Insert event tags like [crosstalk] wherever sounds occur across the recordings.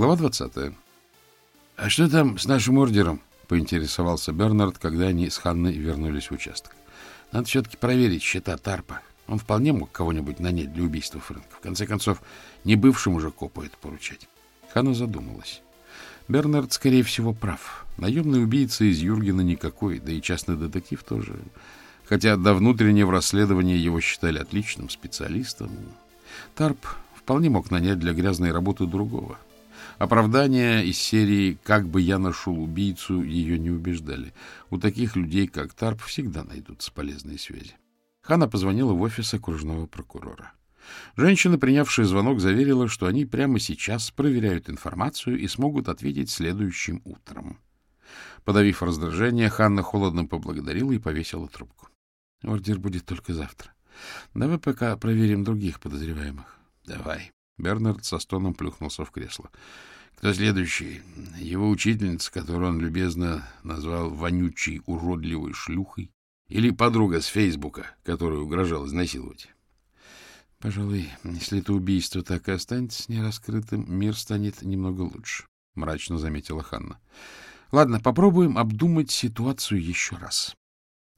Глава 20. — А что там с нашим ордером? — поинтересовался Бернард, когда они с Ханной вернулись в участок. — Надо все-таки проверить счета Тарпа. Он вполне мог кого-нибудь нанять для убийства Фрэнка. В конце концов, не бывшему же копу это поручать. Ханна задумалась. Бернард, скорее всего, прав. Наемный убийца из Юргена никакой, да и частный детектив тоже. Хотя до внутреннего расследования его считали отличным специалистом. Тарп вполне мог нанять для грязной работы другого. Оправдания из серии «Как бы я нашел убийцу» ее не убеждали. У таких людей, как Тарп, всегда найдутся полезные связи. Хана позвонила в офис окружного прокурора. Женщина, принявшая звонок, заверила, что они прямо сейчас проверяют информацию и смогут ответить следующим утром. Подавив раздражение, Ханна холодно поблагодарила и повесила трубку. — Ордер будет только завтра. Давай пока проверим других подозреваемых. — Давай. Бернард со стоном плюхнулся в кресло. — Кто следующий? Его учительница, которую он любезно назвал вонючей, уродливой шлюхой? Или подруга с Фейсбука, которую угрожал изнасиловать? — Пожалуй, если это убийство так и останется нераскрытым, мир станет немного лучше, — мрачно заметила Ханна. — Ладно, попробуем обдумать ситуацию еще раз.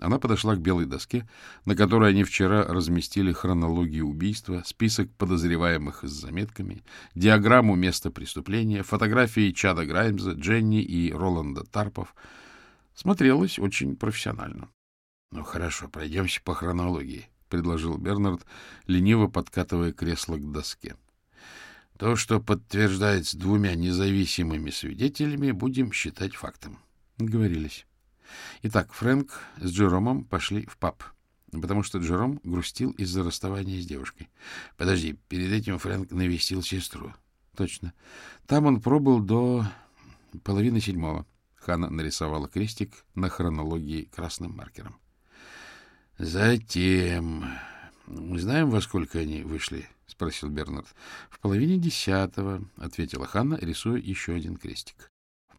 Она подошла к белой доске, на которой они вчера разместили хронологию убийства, список подозреваемых с заметками, диаграмму места преступления, фотографии Чада Граймза, Дженни и Роланда Тарпов. Смотрелось очень профессионально. — Ну, хорошо, пройдемся по хронологии, — предложил Бернард, лениво подкатывая кресло к доске. — То, что подтверждается двумя независимыми свидетелями, будем считать фактом. — Говорились. Итак, Фрэнк с Джеромом пошли в паб, потому что Джером грустил из-за расставания с девушкой. Подожди, перед этим Фрэнк навестил сестру. Точно. Там он пробыл до половины седьмого. Хана нарисовала крестик на хронологии красным маркером. Затем... Мы знаем, во сколько они вышли? — спросил Бернард. — В половине десятого, — ответила Ханна, рисуя еще один крестик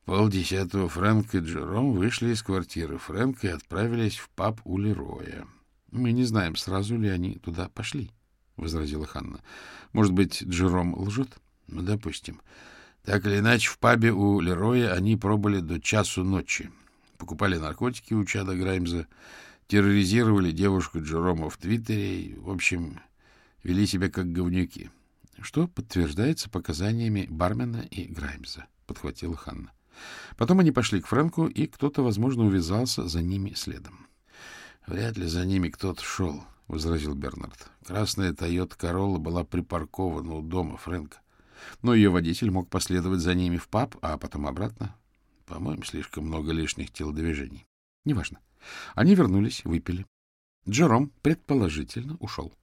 полдесятого Фрэнк и Джером вышли из квартиры Фрэнка и отправились в паб у Лероя. — Мы не знаем, сразу ли они туда пошли, — возразила Ханна. — Может быть, Джером лжет? — Ну, допустим. Так или иначе, в пабе у Лероя они пробыли до часу ночи. Покупали наркотики у Чада Граймза, терроризировали девушку Джерома в Твиттере, в общем, вели себя как говнюки. — Что подтверждается показаниями бармена и Граймза, — подхватила Ханна. — Потом они пошли к Фрэнку, и кто-то, возможно, увязался за ними следом. — Вряд ли за ними кто-то шел, — возразил Бернард. Красная Тойота Королла была припаркована у дома Фрэнка. Но ее водитель мог последовать за ними в паб, а потом обратно. По-моему, слишком много лишних телодвижений. Неважно. Они вернулись, выпили. Джером, предположительно, ушел.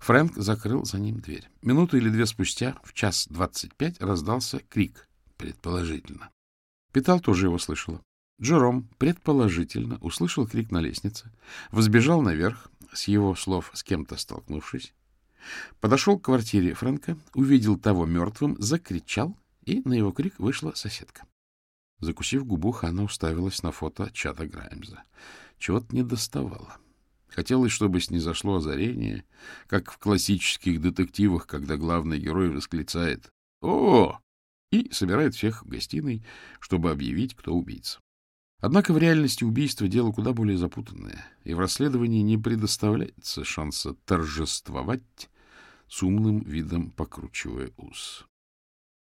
Фрэнк закрыл за ним дверь. Минуту или две спустя, в час двадцать пять, раздался крик. Предположительно. Питал тоже его слышала. Джером, предположительно, услышал крик на лестнице, взбежал наверх, с его слов с кем-то столкнувшись, подошел к квартире Фрэнка, увидел того мертвым, закричал, и на его крик вышла соседка. Закусив губу, Ханна уставилась на фото чата Граймза. Чего-то не доставало. Хотелось, чтобы снизошло озарение, как в классических детективах, когда главный герой восклицает «О, и собирает всех в гостиной, чтобы объявить, кто убийца. Однако в реальности убийство — дело куда более запутанное, и в расследовании не предоставляется шанса торжествовать с умным видом покручивая ус.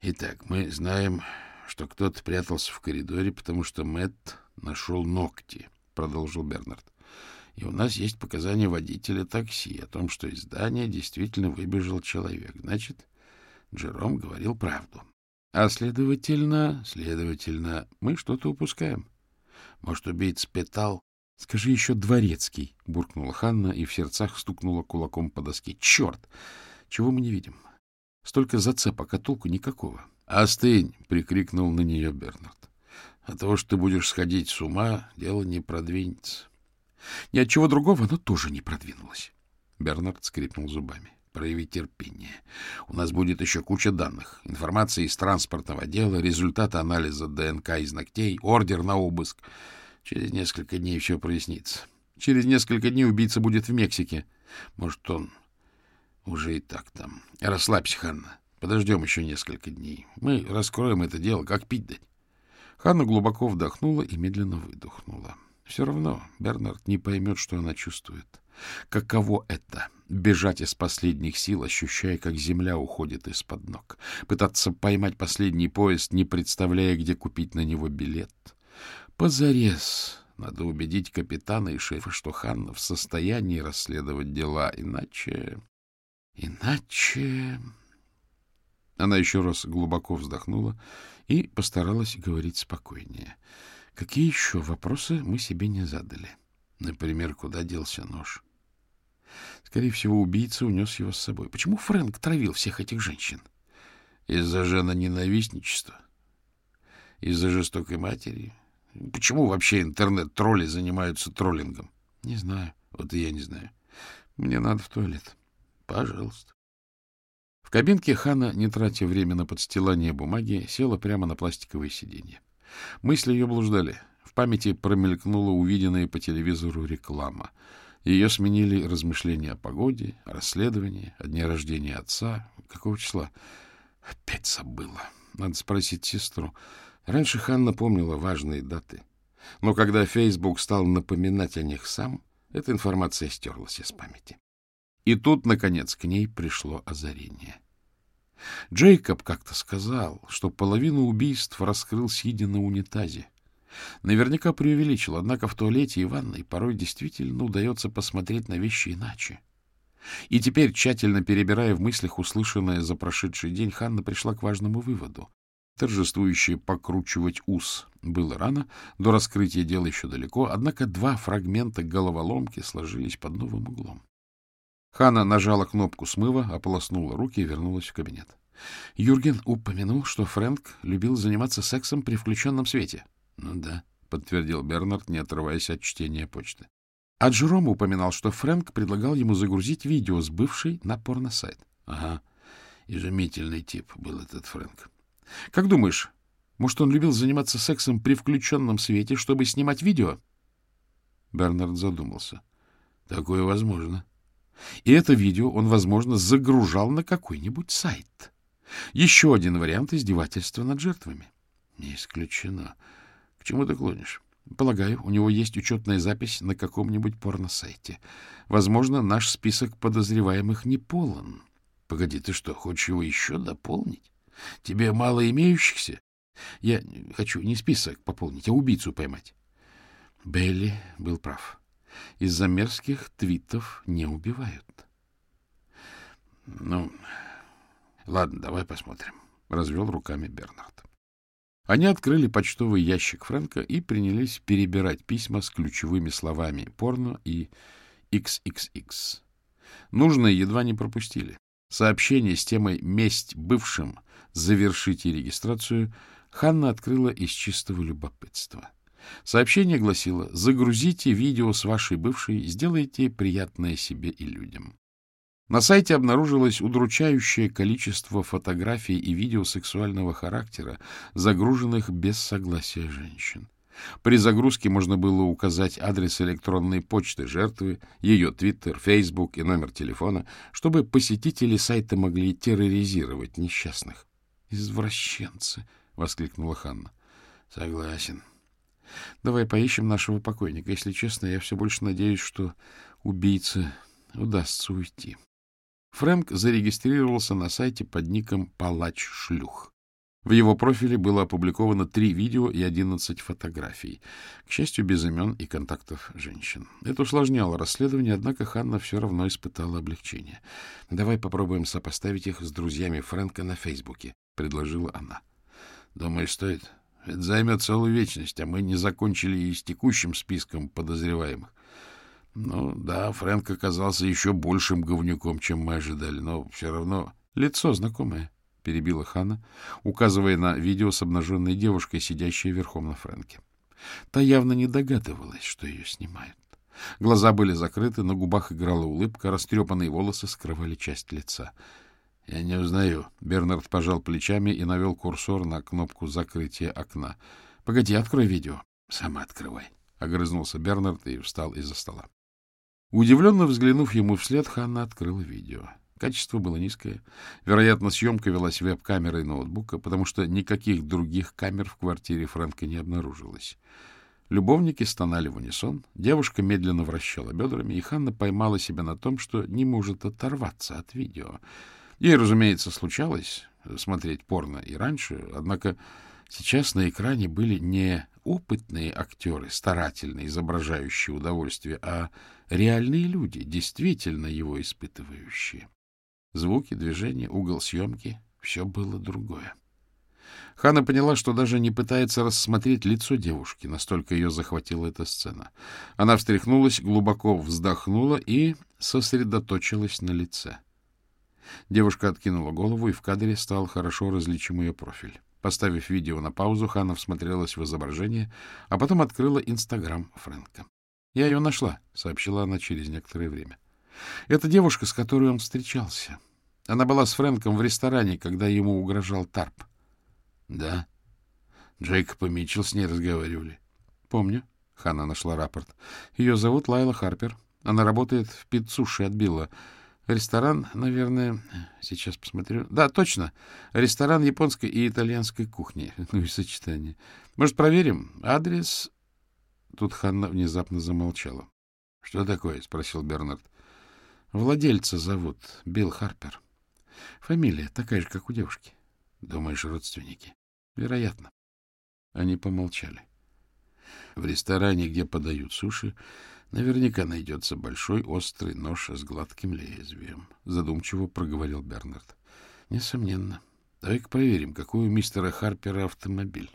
Итак, мы знаем, что кто-то прятался в коридоре, потому что Мэтт нашел ногти, — продолжил Бернард. И у нас есть показания водителя такси о том, что из здания действительно выбежал человек. Значит, Джером говорил правду. А следовательно, следовательно, мы что-то упускаем. Может, убийца Петал? Скажи еще дворецкий, буркнула Ханна и в сердцах стукнула кулаком по доске. Черт! Чего мы не видим? Столько зацепок, а толку никакого. Остынь! прикрикнул на нее Бернард. От того, что ты будешь сходить с ума, дело не продвинется. Ни от чего другого оно тоже не продвинулось. Бернард скрипнул зубами проявить терпение. У нас будет еще куча данных, информация из транспортного отдела, результаты анализа ДНК из ногтей, ордер на обыск. Через несколько дней все прояснится. Через несколько дней убийца будет в Мексике. Может, он уже и так там. Расслабься, Ханна. Подождем еще несколько дней. Мы раскроем это дело, как пить дать. Ханна глубоко вдохнула и медленно выдохнула. Все равно Бернард не поймет, что она чувствует. Каково это — бежать из последних сил, ощущая, как земля уходит из-под ног, пытаться поймать последний поезд, не представляя, где купить на него билет. Позарез надо убедить капитана и шефа, что Ханна в состоянии расследовать дела, иначе... Иначе... Она еще раз глубоко вздохнула и постаралась говорить спокойнее. Какие еще вопросы мы себе не задали? Например, куда делся нож? Скорее всего, убийца унес его с собой. Почему Фрэнк травил всех этих женщин? Из-за жена-ненавистничества? Из-за жестокой матери? Почему вообще интернет-тролли занимаются троллингом? Не знаю. Вот и я не знаю. Мне надо в туалет. Пожалуйста. В кабинке Хана, не тратя время на подстилание бумаги, села прямо на пластиковое сиденье. Мысли ее блуждали. В памяти промелькнула увиденная по телевизору реклама. Ее сменили размышления о погоде, о расследовании, о дне рождения отца. Какого числа? Опять забыла. Надо спросить сестру. Раньше Ханна помнила важные даты. Но когда Фейсбук стал напоминать о них сам, эта информация стерлась из памяти. И тут, наконец, к ней пришло озарение. Джейкоб как-то сказал, что половину убийств раскрыл сидя на унитазе. Наверняка преувеличил, однако в туалете и ванной порой действительно удается посмотреть на вещи иначе. И теперь, тщательно перебирая в мыслях услышанное за прошедший день, Ханна пришла к важному выводу. Торжествующее покручивать ус было рано, до раскрытия дела еще далеко, однако два фрагмента головоломки сложились под новым углом. Хана нажала кнопку смыва, ополоснула руки и вернулась в кабинет. Юрген упомянул, что Фрэнк любил заниматься сексом при включенном свете. — Ну да, — подтвердил Бернард, не отрываясь от чтения почты. А Джером упоминал, что Фрэнк предлагал ему загрузить видео с бывшей на порносайт. — Ага, изумительный тип был этот Фрэнк. — Как думаешь, может, он любил заниматься сексом при включенном свете, чтобы снимать видео? Бернард задумался. — Такое возможно. И это видео он, возможно, загружал на какой-нибудь сайт. Еще один вариант издевательства над жертвами. Не исключено. Чему ты клонишь? Полагаю, у него есть учетная запись на каком-нибудь порносайте. Возможно, наш список подозреваемых не полон. Погоди, ты что, хочешь его еще дополнить? Тебе мало имеющихся? Я хочу не список пополнить, а убийцу поймать. Белли был прав. Из-за мерзких твитов не убивают. Ну, ладно, давай посмотрим. Развел руками Бернард. Они открыли почтовый ящик Фрэнка и принялись перебирать письма с ключевыми словами «порно» и «XXX». Нужное едва не пропустили. Сообщение с темой «Месть бывшим. Завершите регистрацию» Ханна открыла из чистого любопытства. Сообщение гласило «Загрузите видео с вашей бывшей, сделайте приятное себе и людям». На сайте обнаружилось удручающее количество фотографий и видео сексуального характера, загруженных без согласия женщин. При загрузке можно было указать адрес электронной почты жертвы, ее твиттер, фейсбук и номер телефона, чтобы посетители сайта могли терроризировать несчастных. «Извращенцы!» — воскликнула Ханна. «Согласен. Давай поищем нашего покойника. Если честно, я все больше надеюсь, что убийце удастся уйти». Фрэнк зарегистрировался на сайте под ником «Палач шлюх». В его профиле было опубликовано три видео и одиннадцать фотографий, к счастью, без имен и контактов женщин. Это усложняло расследование, однако Ханна все равно испытала облегчение. — Давай попробуем сопоставить их с друзьями Фрэнка на Фейсбуке, — предложила она. — Думаешь, стоит? Это займет целую вечность, а мы не закончили и с текущим списком подозреваемых. Ну, да, Фрэнк оказался еще большим говнюком, чем мы ожидали, но все равно лицо знакомое, — перебила Хана, указывая на видео с обнаженной девушкой, сидящей верхом на Фрэнке. Та явно не догадывалась, что ее снимают. Глаза были закрыты, на губах играла улыбка, растрепанные волосы скрывали часть лица. — Я не узнаю. Бернард пожал плечами и навел курсор на кнопку закрытия окна. — Погоди, открой видео. — Сама открывай. — огрызнулся Бернард и встал из-за стола. Удивленно взглянув ему вслед, Ханна открыла видео. Качество было низкое. Вероятно, съемка велась веб-камерой ноутбука, потому что никаких других камер в квартире Фрэнка не обнаружилось. Любовники стонали в унисон, девушка медленно вращала бедрами, и Ханна поймала себя на том, что не может оторваться от видео. Ей, разумеется, случалось смотреть порно и раньше, однако сейчас на экране были не опытные актеры, старательно изображающие удовольствие, а реальные люди, действительно его испытывающие. Звуки, движения, угол съемки — все было другое. Хана поняла, что даже не пытается рассмотреть лицо девушки, настолько ее захватила эта сцена. Она встряхнулась, глубоко вздохнула и сосредоточилась на лице. Девушка откинула голову, и в кадре стал хорошо различим ее профиль. Поставив видео на паузу, Хана всмотрелась в изображение, а потом открыла Инстаграм Фрэнка. — Я ее нашла, — сообщила она через некоторое время. — Это девушка, с которой он встречался. Она была с Фрэнком в ресторане, когда ему угрожал Тарп. — Да. Джейкоб и Митчелл с ней разговаривали. — Помню. Хана нашла рапорт. Ее зовут Лайла Харпер. Она работает в пиццуши от Билла. Ресторан, наверное, сейчас посмотрю. Да, точно. Ресторан японской и итальянской кухни. [laughs] Ну и сочетание. Может, проверим? Адрес... Тут Ханна внезапно замолчала. — Что такое? — спросил Бернард. — Владельца зовут Билл Харпер. Фамилия такая же, как у девушки. — Думаешь, родственники? — Вероятно. Они помолчали. В ресторане, где подают суши, Наверняка найдется большой острый нож с гладким лезвием, — задумчиво проговорил Бернард. — Несомненно. Давай-ка проверим, какой у мистера Харпера автомобиль.